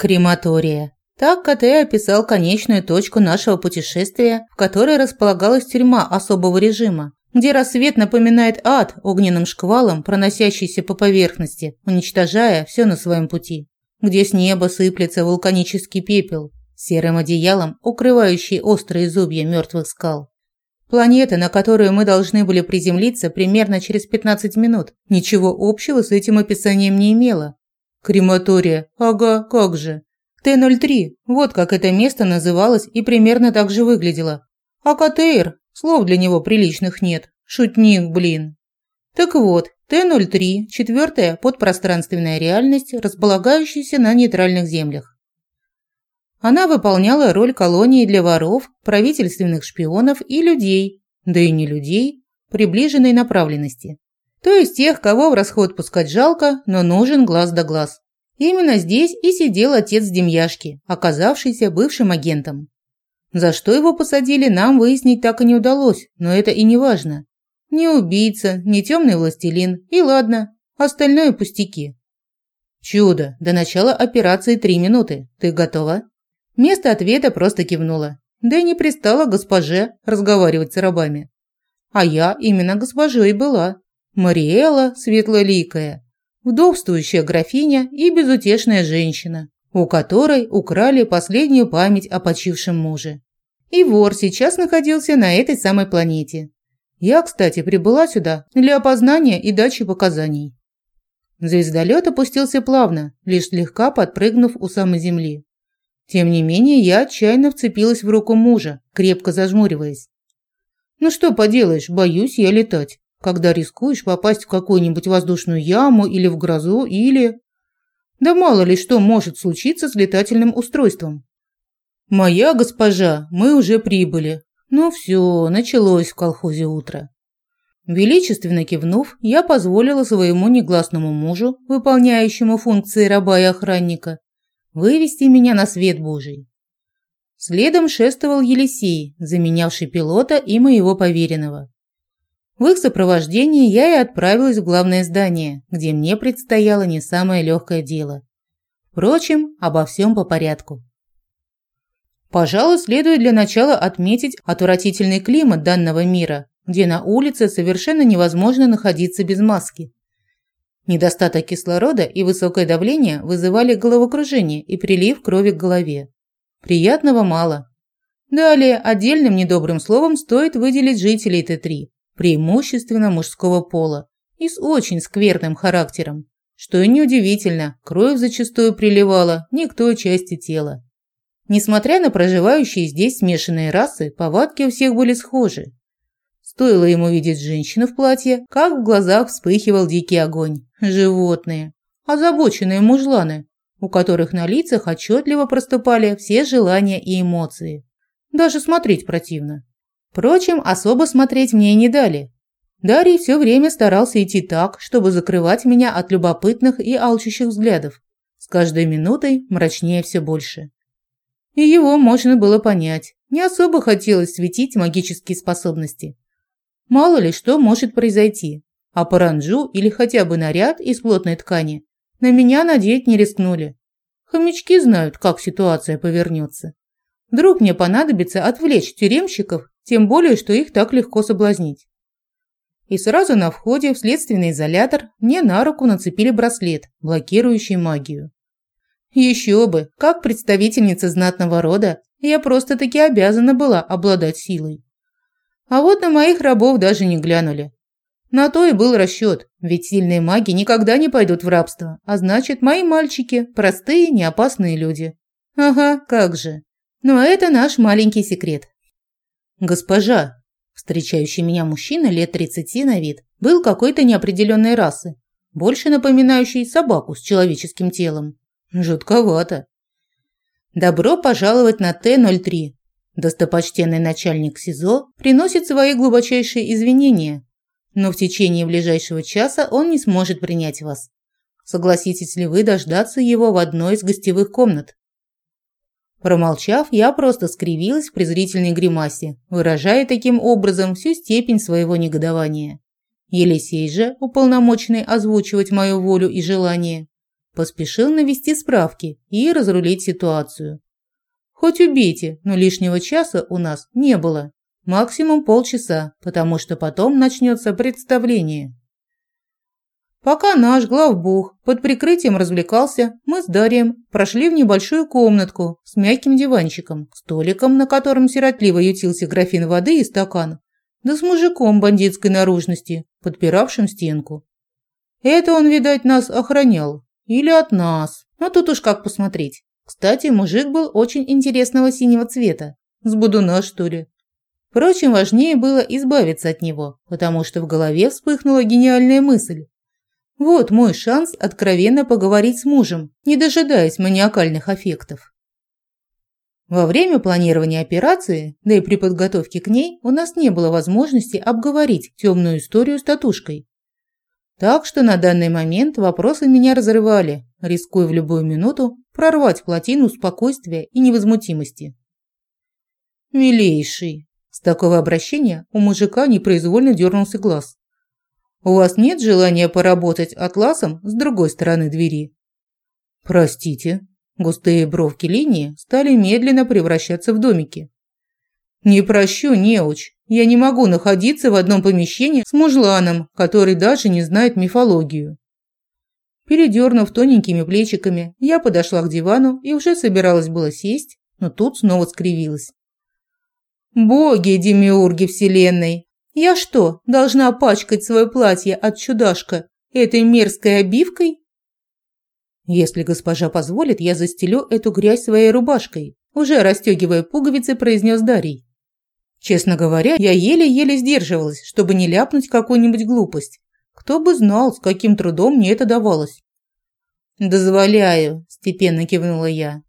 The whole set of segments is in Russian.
Крематория. Так КТ описал конечную точку нашего путешествия, в которой располагалась тюрьма особого режима, где рассвет напоминает ад огненным шквалом, проносящийся по поверхности, уничтожая все на своем пути, где с неба сыплется вулканический пепел, серым одеялом укрывающий острые зубья мертвых скал. Планета, на которую мы должны были приземлиться примерно через 15 минут, ничего общего с этим описанием не имела. Крематория. Ага, как же. Т-03. Вот как это место называлось и примерно так же выглядело. А КТР? Слов для него приличных нет. Шутник, блин. Так вот, Т-03 – четвертая подпространственная реальность, располагающаяся на нейтральных землях. Она выполняла роль колонии для воров, правительственных шпионов и людей, да и не людей, приближенной направленности. То есть тех, кого в расход пускать жалко, но нужен глаз да глаз. Именно здесь и сидел отец Демьяшки, оказавшийся бывшим агентом. За что его посадили, нам выяснить так и не удалось, но это и не важно. Не убийца, не темный властелин, и ладно, остальное пустяки. Чудо, до начала операции три минуты. Ты готова? Место ответа просто кивнула. Да и не пристала госпоже разговаривать с рабами. А я именно госпожой была. Мариэла светлоликая, вдовствующая графиня и безутешная женщина, у которой украли последнюю память о почившем муже. И вор сейчас находился на этой самой планете. Я, кстати, прибыла сюда для опознания и дачи показаний. Звездолет опустился плавно, лишь слегка подпрыгнув у самой земли. Тем не менее, я отчаянно вцепилась в руку мужа, крепко зажмуриваясь. Ну что поделаешь, боюсь я летать когда рискуешь попасть в какую-нибудь воздушную яму или в грозу, или... Да мало ли что может случиться с летательным устройством. «Моя госпожа, мы уже прибыли. Ну все, началось в колхозе утро». Величественно кивнув, я позволила своему негласному мужу, выполняющему функции раба и охранника, вывести меня на свет Божий. Следом шествовал Елисей, заменявший пилота и моего поверенного. В их сопровождении я и отправилась в главное здание, где мне предстояло не самое легкое дело. Впрочем, обо всем по порядку. Пожалуй, следует для начала отметить отвратительный климат данного мира, где на улице совершенно невозможно находиться без маски. Недостаток кислорода и высокое давление вызывали головокружение и прилив крови к голове. Приятного мало. Далее, отдельным недобрым словом стоит выделить жителей Т3 преимущественно мужского пола и с очень скверным характером, что и неудивительно, кровь зачастую приливала не к той части тела. Несмотря на проживающие здесь смешанные расы, повадки у всех были схожи. Стоило ему видеть женщину в платье, как в глазах вспыхивал дикий огонь. Животные. Озабоченные мужланы, у которых на лицах отчетливо проступали все желания и эмоции. Даже смотреть противно. Впрочем, особо смотреть мне не дали. Дарий все время старался идти так, чтобы закрывать меня от любопытных и алчущих взглядов. С каждой минутой мрачнее все больше. И его можно было понять. Не особо хотелось светить магические способности. Мало ли что может произойти. А паранджу или хотя бы наряд из плотной ткани на меня надеть не рискнули. Хомячки знают, как ситуация повернется. Вдруг мне понадобится отвлечь тюремщиков тем более, что их так легко соблазнить. И сразу на входе в следственный изолятор мне на руку нацепили браслет, блокирующий магию. Еще бы, как представительница знатного рода, я просто-таки обязана была обладать силой. А вот на моих рабов даже не глянули. На то и был расчет, ведь сильные маги никогда не пойдут в рабство, а значит, мои мальчики – простые, неопасные люди. Ага, как же. Но это наш маленький секрет. «Госпожа!» Встречающий меня мужчина лет тридцати на вид был какой-то неопределенной расы, больше напоминающий собаку с человеческим телом. Жутковато. «Добро пожаловать на Т-03!» Достопочтенный начальник СИЗО приносит свои глубочайшие извинения, но в течение ближайшего часа он не сможет принять вас. Согласитесь ли вы дождаться его в одной из гостевых комнат? Промолчав, я просто скривилась в презрительной гримасе, выражая таким образом всю степень своего негодования. Елисей же, уполномоченный озвучивать мою волю и желание, Поспешил навести справки и разрулить ситуацию. Хоть убейте, но лишнего часа у нас не было. Максимум полчаса, потому что потом начнется представление. Пока наш главбух под прикрытием развлекался, мы с Дарием прошли в небольшую комнатку с мягким диванчиком, столиком, на котором сиротливо ютился графин воды и стакан, да с мужиком бандитской наружности, подпиравшим стенку. Это он, видать, нас охранял. Или от нас. Но тут уж как посмотреть. Кстати, мужик был очень интересного синего цвета. С будуна, что ли. Впрочем, важнее было избавиться от него, потому что в голове вспыхнула гениальная мысль. Вот мой шанс откровенно поговорить с мужем, не дожидаясь маниакальных аффектов. Во время планирования операции, да и при подготовке к ней, у нас не было возможности обговорить темную историю с татушкой. Так что на данный момент вопросы меня разрывали, рискуя в любую минуту прорвать плотину спокойствия и невозмутимости. «Милейший!» С такого обращения у мужика непроизвольно дернулся глаз. У вас нет желания поработать атласом с другой стороны двери? Простите. Густые бровки линии стали медленно превращаться в домики. Не прощу, неуч. Я не могу находиться в одном помещении с мужланом, который даже не знает мифологию. Передернув тоненькими плечиками, я подошла к дивану и уже собиралась было сесть, но тут снова скривилась. «Боги, демиурги вселенной! Я что, должна пачкать свое платье от чудашка этой мерзкой обивкой? Если госпожа позволит, я застелю эту грязь своей рубашкой, уже расстегивая пуговицы, произнес Дарий. Честно говоря, я еле-еле сдерживалась, чтобы не ляпнуть какую-нибудь глупость. Кто бы знал, с каким трудом мне это давалось. «Дозволяю», – степенно кивнула я.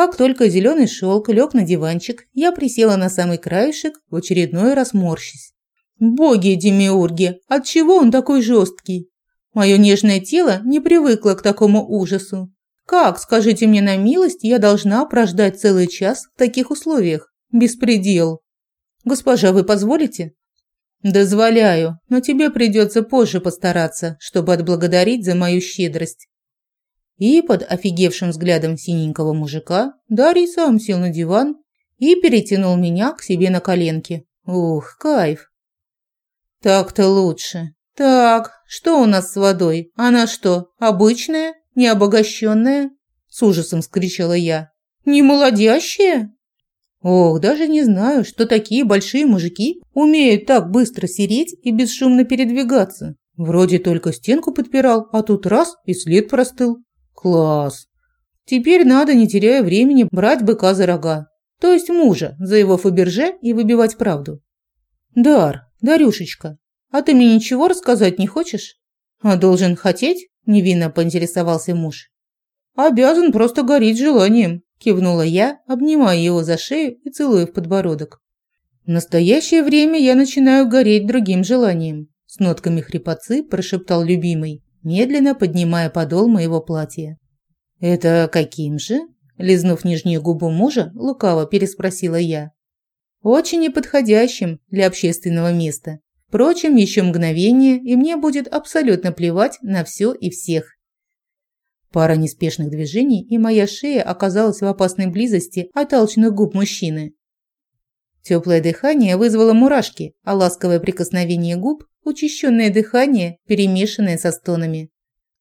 Как только зеленый шелк лег на диванчик, я присела на самый краешек, в очередной раз морщись. Боги демиурги, отчего он такой жесткий? Мое нежное тело не привыкло к такому ужасу. Как, скажите мне на милость, я должна прождать целый час в таких условиях? Беспредел. Госпожа, вы позволите? Дозволяю, но тебе придется позже постараться, чтобы отблагодарить за мою щедрость. И под офигевшим взглядом синенького мужика Дарий сам сел на диван и перетянул меня к себе на коленки. Ух, кайф. Так-то лучше. Так, что у нас с водой? Она что, обычная, не обогащенная? С ужасом вскричала я. Не молодящая? Ох, даже не знаю, что такие большие мужики умеют так быстро сереть и бесшумно передвигаться. Вроде только стенку подпирал, а тут раз и след простыл. Класс. Теперь надо, не теряя времени, брать быка за рога. То есть мужа за его фаберже и выбивать правду. Дар, Дарюшечка, а ты мне ничего рассказать не хочешь? А должен хотеть? Невинно поинтересовался муж. Обязан просто гореть желанием, кивнула я, обнимая его за шею и целуя в подбородок. В настоящее время я начинаю гореть другим желанием, с нотками хрипотцы прошептал любимый медленно поднимая подол моего платья. «Это каким же?» – лизнув нижнюю губу мужа, лукаво переспросила я. «Очень неподходящим для общественного места. Впрочем, еще мгновение, и мне будет абсолютно плевать на все и всех». Пара неспешных движений, и моя шея оказалась в опасной близости от алчных губ мужчины. Теплое дыхание вызвало мурашки, а ласковое прикосновение губ учащенное дыхание, перемешанное со стонами.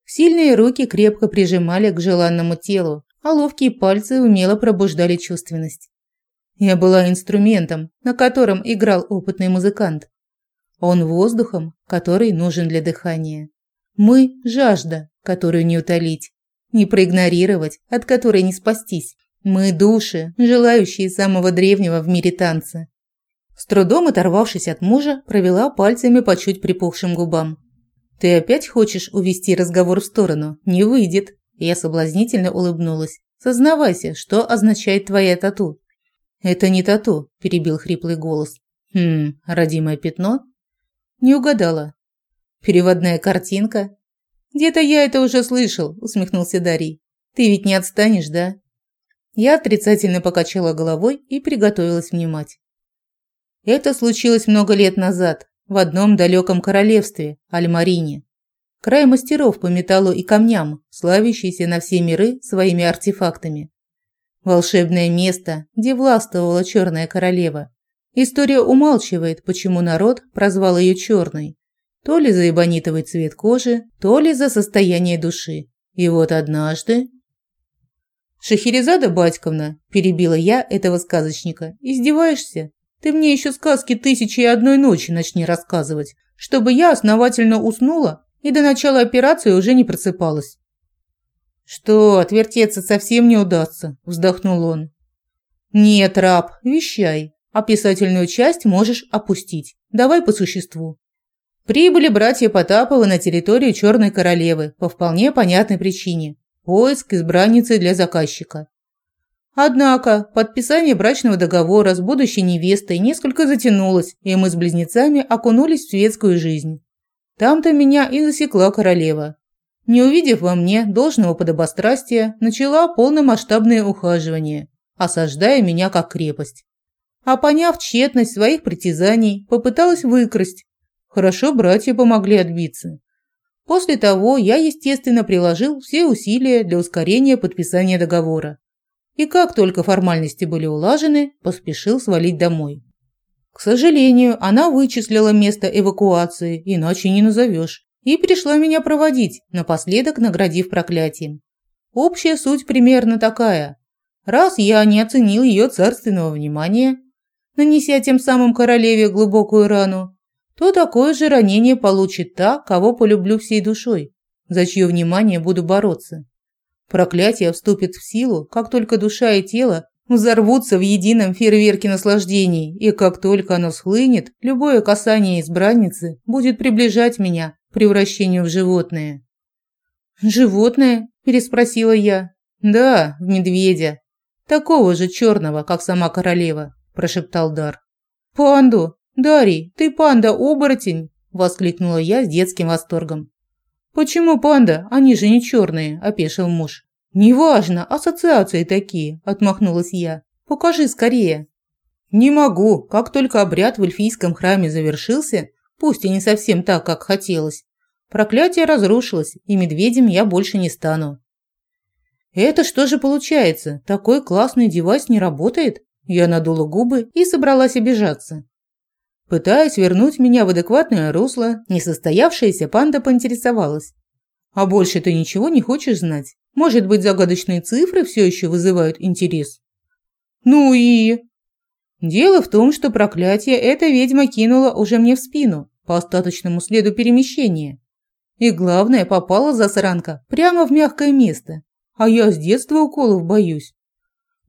Сильные руки крепко прижимали к желанному телу, а ловкие пальцы умело пробуждали чувственность. Я была инструментом, на котором играл опытный музыкант. Он воздухом, который нужен для дыхания. Мы – жажда, которую не утолить, не проигнорировать, от которой не спастись. Мы – души, желающие самого древнего в мире танца. С трудом оторвавшись от мужа, провела пальцами по чуть припухшим губам. «Ты опять хочешь увести разговор в сторону? Не выйдет!» Я соблазнительно улыбнулась. «Сознавайся, что означает твоя тату?» «Это не тату», – перебил хриплый голос. «Хм, родимое пятно?» «Не угадала». «Переводная картинка?» «Где-то я это уже слышал», – усмехнулся Дарий. «Ты ведь не отстанешь, да?» Я отрицательно покачала головой и приготовилась внимать. Это случилось много лет назад, в одном далеком королевстве, Альмарине. край мастеров по металлу и камням, славящийся на все миры своими артефактами. Волшебное место, где властвовала черная королева. История умалчивает, почему народ прозвал ее черной. То ли за эбонитовый цвет кожи, то ли за состояние души. И вот однажды... «Шахерезада Батьковна», – перебила я этого сказочника, – «издеваешься? Ты мне еще сказки «Тысячи и одной ночи» начни рассказывать, чтобы я основательно уснула и до начала операции уже не просыпалась». «Что, отвертеться совсем не удастся», – вздохнул он. «Нет, раб, вещай. Описательную часть можешь опустить. Давай по существу». Прибыли братья Потаповы на территорию Черной Королевы по вполне понятной причине – поиск избранницы для заказчика. Однако подписание брачного договора с будущей невестой несколько затянулось, и мы с близнецами окунулись в светскую жизнь. Там-то меня и засекла королева. Не увидев во мне должного подобострастия, начала полномасштабное ухаживание, осаждая меня как крепость. А поняв тщетность своих притязаний, попыталась выкрасть, Хорошо братья помогли отбиться. После того я, естественно, приложил все усилия для ускорения подписания договора. И как только формальности были улажены, поспешил свалить домой. К сожалению, она вычислила место эвакуации, иначе не назовешь, и пришла меня проводить, напоследок наградив проклятием. Общая суть примерно такая. Раз я не оценил ее царственного внимания, нанеся тем самым королеве глубокую рану, то такое же ранение получит та, кого полюблю всей душой, за чье внимание буду бороться. Проклятие вступит в силу, как только душа и тело взорвутся в едином фейерверке наслаждений, и как только оно схлынет, любое касание избранницы будет приближать меня к превращению в животное. «Животное?» – переспросила я. «Да, в медведя. Такого же черного, как сама королева», – прошептал Дар. «Панду!» «Дарий, ты панда-оборотень!» – воскликнула я с детским восторгом. «Почему панда? Они же не черные», – опешил муж. «Неважно, ассоциации такие», – отмахнулась я. «Покажи скорее». «Не могу. Как только обряд в эльфийском храме завершился, пусть и не совсем так, как хотелось, проклятие разрушилось, и медведем я больше не стану». «Это что же получается? Такой классный девайс не работает?» Я надула губы и собралась обижаться. Пытаясь вернуть меня в адекватное русло, несостоявшаяся панда поинтересовалась. «А больше ты ничего не хочешь знать? Может быть, загадочные цифры все еще вызывают интерес?» «Ну и...» «Дело в том, что проклятие эта ведьма кинула уже мне в спину, по остаточному следу перемещения. И главное, попала засранка прямо в мягкое место, а я с детства уколов боюсь.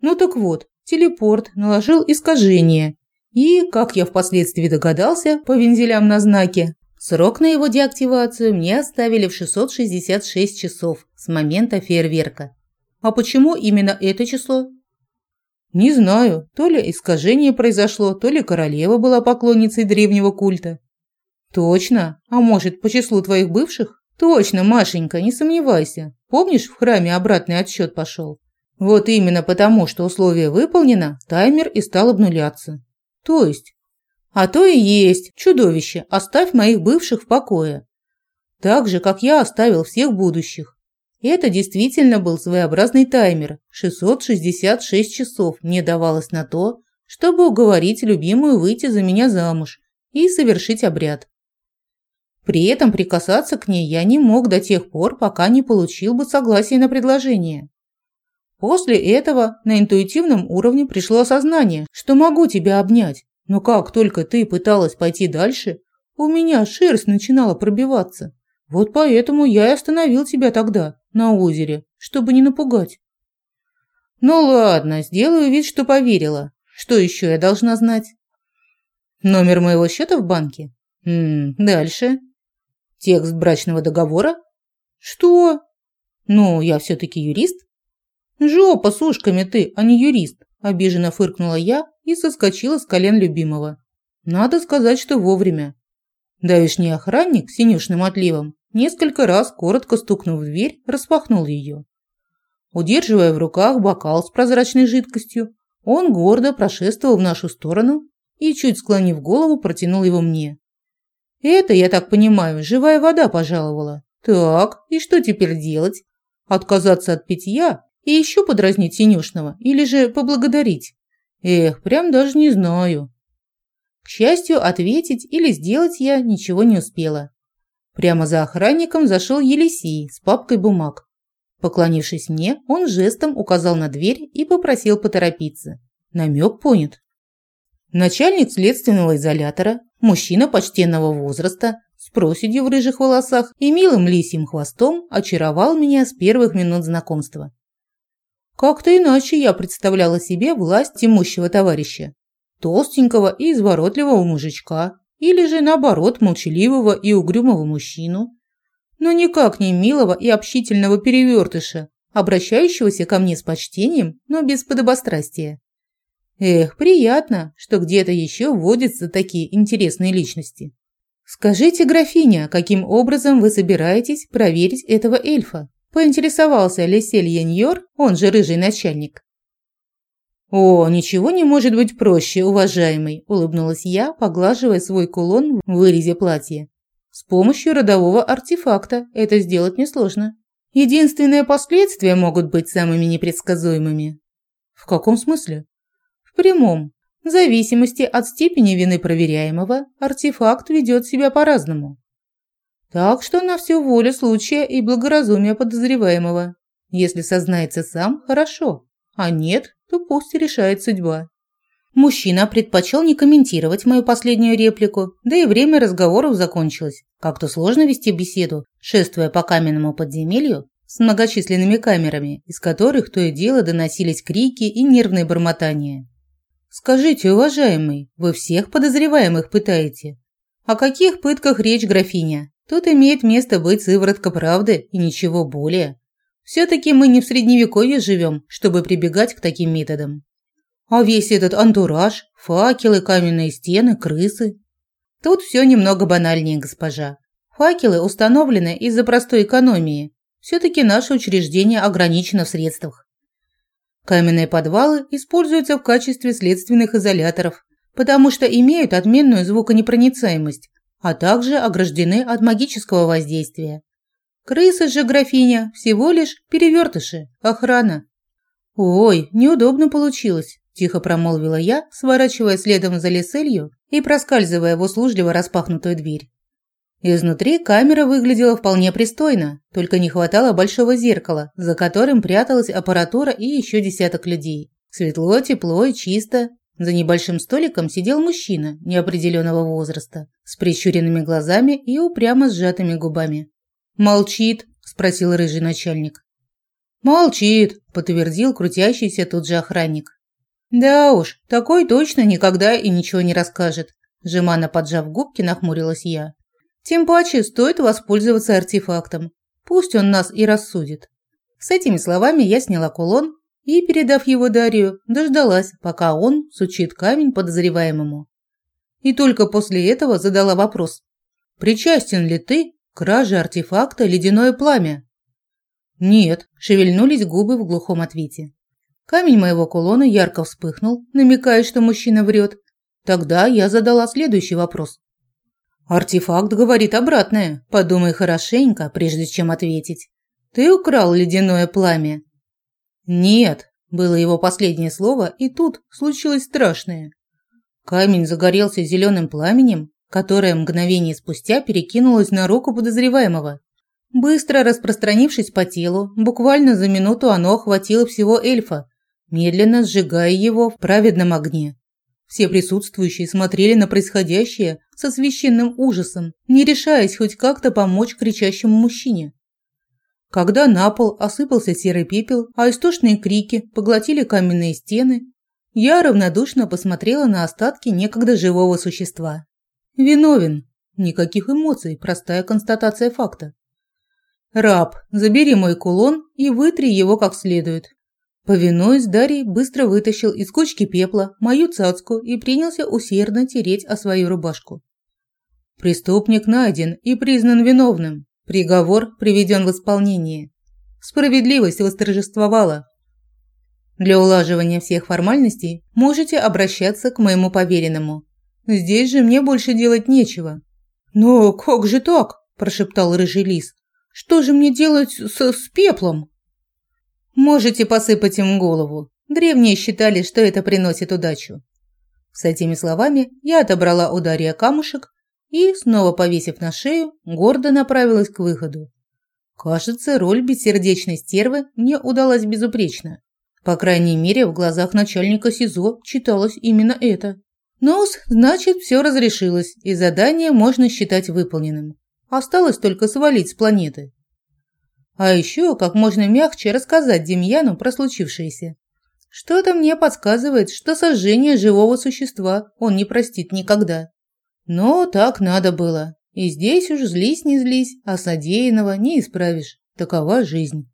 Ну так вот, телепорт наложил искажение, и, как я впоследствии догадался по вензелям на знаке, срок на его деактивацию мне оставили в 666 часов с момента фейерверка. А почему именно это число? Не знаю, то ли искажение произошло, то ли королева была поклонницей древнего культа. Точно? А может, по числу твоих бывших? Точно, Машенька, не сомневайся. Помнишь, в храме обратный отсчет пошел? Вот именно потому, что условие выполнено, таймер и стал обнуляться. То есть? А то и есть, чудовище, оставь моих бывших в покое. Так же, как я оставил всех будущих. Это действительно был своеобразный таймер. 666 часов мне давалось на то, чтобы уговорить любимую выйти за меня замуж и совершить обряд. При этом прикасаться к ней я не мог до тех пор, пока не получил бы согласие на предложение. После этого на интуитивном уровне пришло осознание, что могу тебя обнять. Но как только ты пыталась пойти дальше, у меня шерсть начинала пробиваться. Вот поэтому я и остановил тебя тогда, на озере, чтобы не напугать. Ну ладно, сделаю вид, что поверила. Что еще я должна знать? Номер моего счета в банке? М дальше. Текст брачного договора? Что? Ну, я все-таки юрист. «Жопа с ушками ты, а не юрист!» – обиженно фыркнула я и соскочила с колен любимого. Надо сказать, что вовремя. Давишний охранник с синюшным отливом несколько раз, коротко стукнув в дверь, распахнул ее. Удерживая в руках бокал с прозрачной жидкостью, он гордо прошествовал в нашу сторону и, чуть склонив голову, протянул его мне. «Это, я так понимаю, живая вода пожаловала. Так, и что теперь делать? Отказаться от питья и еще подразнить Синюшного или же поблагодарить? Эх, прям даже не знаю. К счастью, ответить или сделать я ничего не успела. Прямо за охранником зашел Елисей с папкой бумаг. Поклонившись мне, он жестом указал на дверь и попросил поторопиться. Намек понят. Начальник следственного изолятора, мужчина почтенного возраста, с проседью в рыжих волосах и милым лисьим хвостом, очаровал меня с первых минут знакомства. Как-то иначе я представляла себе власть имущего товарища. Толстенького и изворотливого мужичка, или же, наоборот, молчаливого и угрюмого мужчину. Но никак не милого и общительного перевертыша, обращающегося ко мне с почтением, но без подобострастия. Эх, приятно, что где-то еще водятся такие интересные личности. Скажите, графиня, каким образом вы собираетесь проверить этого эльфа? Поинтересовался Лесель Яньор, он же рыжий начальник. «О, ничего не может быть проще, уважаемый», – улыбнулась я, поглаживая свой кулон в вырезе платья. «С помощью родового артефакта это сделать несложно. Единственные последствия могут быть самыми непредсказуемыми». «В каком смысле?» В прямом. В зависимости от степени вины проверяемого, артефакт ведет себя по-разному. Так что на всю волю случая и благоразумие подозреваемого. Если сознается сам – хорошо, а нет, то пусть решает судьба. Мужчина предпочел не комментировать мою последнюю реплику, да и время разговоров закончилось. Как-то сложно вести беседу, шествуя по каменному подземелью с многочисленными камерами, из которых то и дело доносились крики и нервные бормотания. «Скажите, уважаемый, вы всех подозреваемых пытаете?» «О каких пытках речь, графиня? Тут имеет место быть сыворотка правды и ничего более. Все-таки мы не в средневековье живем, чтобы прибегать к таким методам. А весь этот антураж, факелы, каменные стены, крысы. Тут все немного банальнее, госпожа. Факелы установлены из-за простой экономии. Все-таки наше учреждение ограничено в средствах. Каменные подвалы используются в качестве следственных изоляторов, потому что имеют отменную звуконепроницаемость, а также ограждены от магического воздействия. Крысы же, графиня, всего лишь перевертыши, охрана. «Ой, неудобно получилось», – тихо промолвила я, сворачивая следом за Леселью и проскальзывая в услужливо распахнутую дверь. Изнутри камера выглядела вполне пристойно, только не хватало большого зеркала, за которым пряталась аппаратура и еще десяток людей. Светло, тепло и чисто. За небольшим столиком сидел мужчина неопределенного возраста, с прищуренными глазами и упрямо сжатыми губами. «Молчит?» – спросил рыжий начальник. «Молчит», – подтвердил крутящийся тут же охранник. «Да уж, такой точно никогда и ничего не расскажет», – жеманно поджав губки, нахмурилась я. Тем паче стоит воспользоваться артефактом. Пусть он нас и рассудит. С этими словами я сняла кулон и, передав его Дарью, дождалась, пока он сучит камень подозреваемому. И только после этого задала вопрос. «Причастен ли ты к краже артефакта «Ледяное пламя»?» «Нет», – шевельнулись губы в глухом ответе. Камень моего кулона ярко вспыхнул, намекая, что мужчина врет. Тогда я задала следующий вопрос. Артефакт говорит обратное. Подумай хорошенько, прежде чем ответить. Ты украл ледяное пламя? Нет, было его последнее слово, и тут случилось страшное. Камень загорелся зеленым пламенем, которое мгновение спустя перекинулось на руку подозреваемого. Быстро распространившись по телу, буквально за минуту оно охватило всего эльфа, медленно сжигая его в праведном огне. Все присутствующие смотрели на происходящее со священным ужасом, не решаясь хоть как-то помочь кричащему мужчине. Когда на пол осыпался серый пепел, а истошные крики поглотили каменные стены, я равнодушно посмотрела на остатки некогда живого существа. Виновен. Никаких эмоций, простая констатация факта. «Раб, забери мой кулон и вытри его как следует», Повинуясь, Дарий быстро вытащил из кучки пепла мою цацку и принялся усердно тереть о свою рубашку. Преступник найден и признан виновным. Приговор приведен в исполнение. Справедливость восторжествовала. Для улаживания всех формальностей можете обращаться к моему поверенному. Здесь же мне больше делать нечего. «Но как же так?» – прошептал рыжий лис. Что же мне делать с, с пеплом? Можете посыпать им голову. Древние считали, что это приносит удачу. С этими словами я отобрала у Дарья камушек и, снова повесив на шею, гордо направилась к выходу. Кажется, роль бессердечной стервы мне удалась безупречно. По крайней мере, в глазах начальника СИЗО читалось именно это. ну значит, все разрешилось, и задание можно считать выполненным. Осталось только свалить с планеты. А еще как можно мягче рассказать Демьяну про случившееся. Что-то мне подсказывает, что сожжение живого существа он не простит никогда. Но так надо было. И здесь уж злись не злись, а содеянного не исправишь. Такова жизнь.